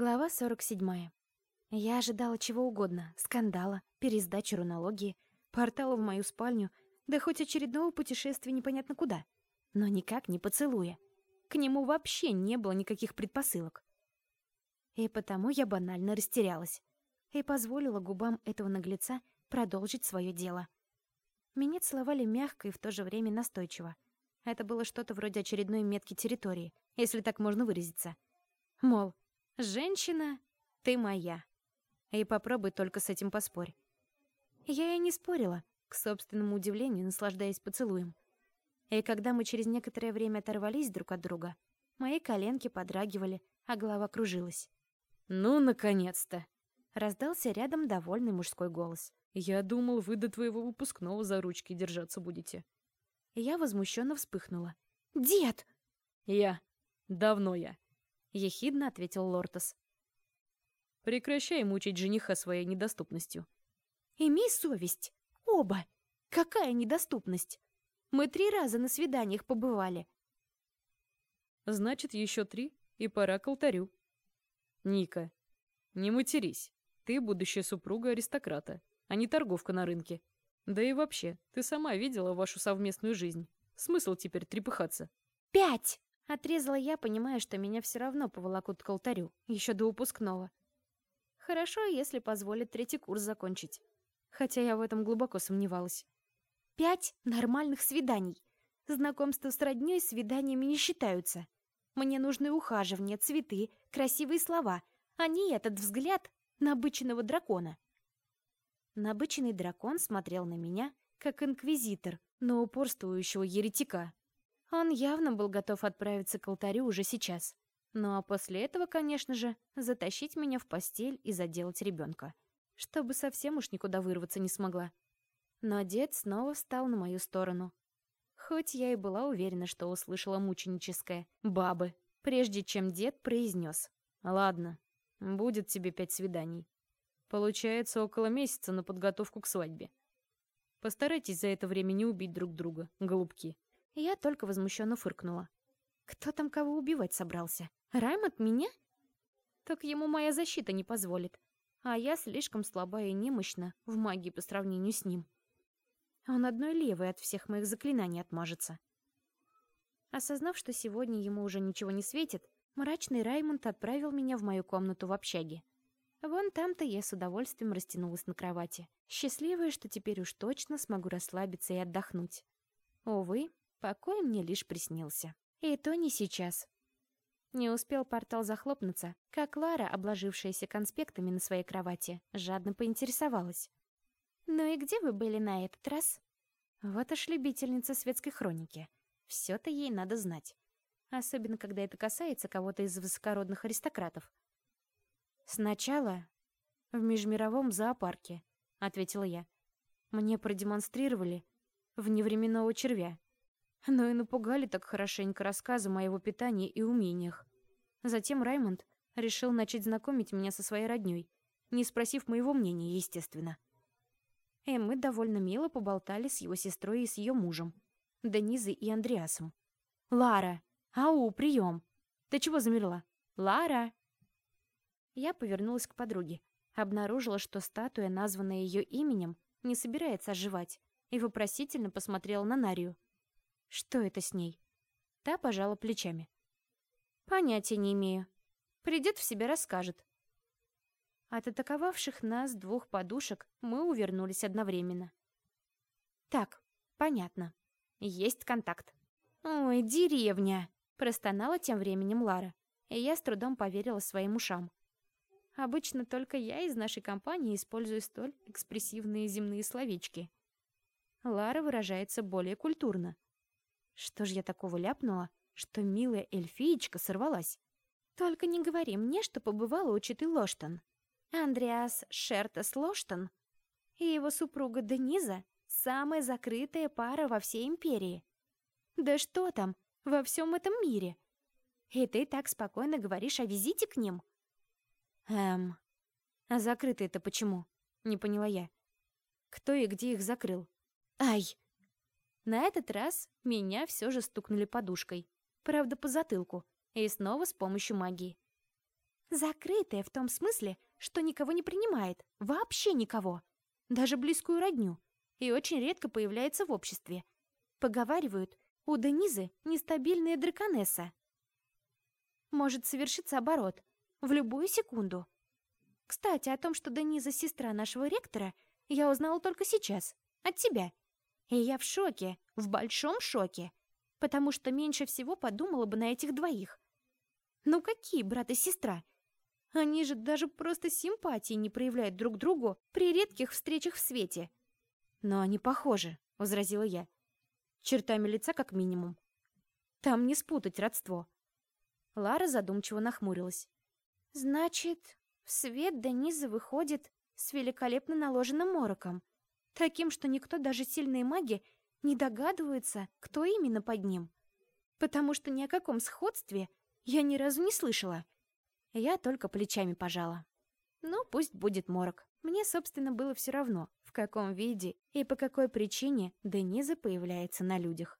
Глава 47. Я ожидала чего угодно. Скандала, пересдачи рунологии, портала в мою спальню, да хоть очередного путешествия непонятно куда. Но никак не поцелуя. К нему вообще не было никаких предпосылок. И потому я банально растерялась. И позволила губам этого наглеца продолжить свое дело. Меня целовали мягко и в то же время настойчиво. Это было что-то вроде очередной метки территории, если так можно выразиться. Мол, Женщина, ты моя. И попробуй только с этим поспорь. Я и не спорила, к собственному удивлению, наслаждаясь поцелуем. И когда мы через некоторое время оторвались друг от друга, мои коленки подрагивали, а голова кружилась. «Ну, наконец-то!» Раздался рядом довольный мужской голос. «Я думал, вы до твоего выпускного за ручки держаться будете». Я возмущенно вспыхнула. «Дед!» «Я. Давно я. — ехидно ответил Лортос. «Прекращай мучить жениха своей недоступностью». «Имей совесть! Оба! Какая недоступность? Мы три раза на свиданиях побывали». «Значит, еще три, и пора к алтарю». «Ника, не матерись. Ты будущая супруга аристократа, а не торговка на рынке. Да и вообще, ты сама видела вашу совместную жизнь. Смысл теперь трепыхаться?» «Пять!» Отрезала я, понимая, что меня все равно поволокут к алтарю, еще до выпускного. Хорошо, если позволят третий курс закончить. Хотя я в этом глубоко сомневалась. Пять нормальных свиданий. Знакомства с роднёй свиданиями не считаются. Мне нужны ухаживания, цветы, красивые слова, а не этот взгляд набыченного дракона. Набыченный дракон смотрел на меня, как инквизитор, на упорствующего еретика. Он явно был готов отправиться к алтарю уже сейчас. Ну а после этого, конечно же, затащить меня в постель и заделать ребенка. Чтобы совсем уж никуда вырваться не смогла. Но дед снова встал на мою сторону. Хоть я и была уверена, что услышала мученическое «бабы», прежде чем дед произнес. «Ладно, будет тебе пять свиданий. Получается около месяца на подготовку к свадьбе. Постарайтесь за это время не убить друг друга, голубки». Я только возмущенно фыркнула. Кто там кого убивать собрался? Раймонд меня? Так ему моя защита не позволит. А я слишком слаба и немощна в магии по сравнению с ним. Он одной левой от всех моих заклинаний отмажется. Осознав, что сегодня ему уже ничего не светит, мрачный Раймонд отправил меня в мою комнату в общаге. Вон там-то я с удовольствием растянулась на кровати, счастливая, что теперь уж точно смогу расслабиться и отдохнуть. Увы, Покой мне лишь приснился. И то не сейчас. Не успел портал захлопнуться, как Лара, обложившаяся конспектами на своей кровати, жадно поинтересовалась. «Ну и где вы были на этот раз?» Вот аж любительница светской хроники. Все-то ей надо знать. Особенно, когда это касается кого-то из высокородных аристократов. «Сначала в межмировом зоопарке», — ответила я. «Мне продемонстрировали вневременного червя но и напугали так хорошенько рассказом о его питании и умениях. Затем Раймонд решил начать знакомить меня со своей роднёй, не спросив моего мнения, естественно. И мы довольно мило поболтали с его сестрой и с ее мужем, Денизой и Андреасом. «Лара! Ау, прием! Ты чего замерла? Лара!» Я повернулась к подруге, обнаружила, что статуя, названная ее именем, не собирается оживать, и вопросительно посмотрела на Нарию. Что это с ней? Та пожала плечами. Понятия не имею. Придет в себя, расскажет. От атаковавших нас двух подушек мы увернулись одновременно. Так, понятно. Есть контакт. Ой, деревня! Простонала тем временем Лара, и я с трудом поверила своим ушам. Обычно только я из нашей компании использую столь экспрессивные земные словечки. Лара выражается более культурно, что ж я такого ляпнула, что милая эльфиечка сорвалась? Только не говори мне, что побывала у Читы Лоштон. Андреас Шертес Лоштон и его супруга Дениза — самая закрытая пара во всей империи. Да что там, во всем этом мире? И ты так спокойно говоришь о визите к ним? Эм, а закрытые-то почему? Не поняла я. Кто и где их закрыл? Ай, на этот раз меня все же стукнули подушкой. Правда, по затылку. И снова с помощью магии. Закрытая в том смысле, что никого не принимает, вообще никого, даже близкую родню, и очень редко появляется в обществе. Поговаривают, у Денизы нестабильная драконесса. Может совершиться оборот в любую секунду. Кстати, о том, что Дениза сестра нашего ректора, я узнала только сейчас, от тебя. И я в шоке, в большом шоке, потому что меньше всего подумала бы на этих двоих. Ну какие брат и сестра? Они же даже просто симпатии не проявляют друг другу при редких встречах в свете. Но они похожи, возразила я. Чертами лица как минимум. Там не спутать родство. Лара задумчиво нахмурилась. Значит, в свет Дениза выходит с великолепно наложенным мороком. Таким, что никто, даже сильные маги, не догадывается, кто именно под ним. Потому что ни о каком сходстве я ни разу не слышала. Я только плечами пожала. Ну, пусть будет морок. Мне, собственно, было все равно, в каком виде и по какой причине Дениза появляется на людях.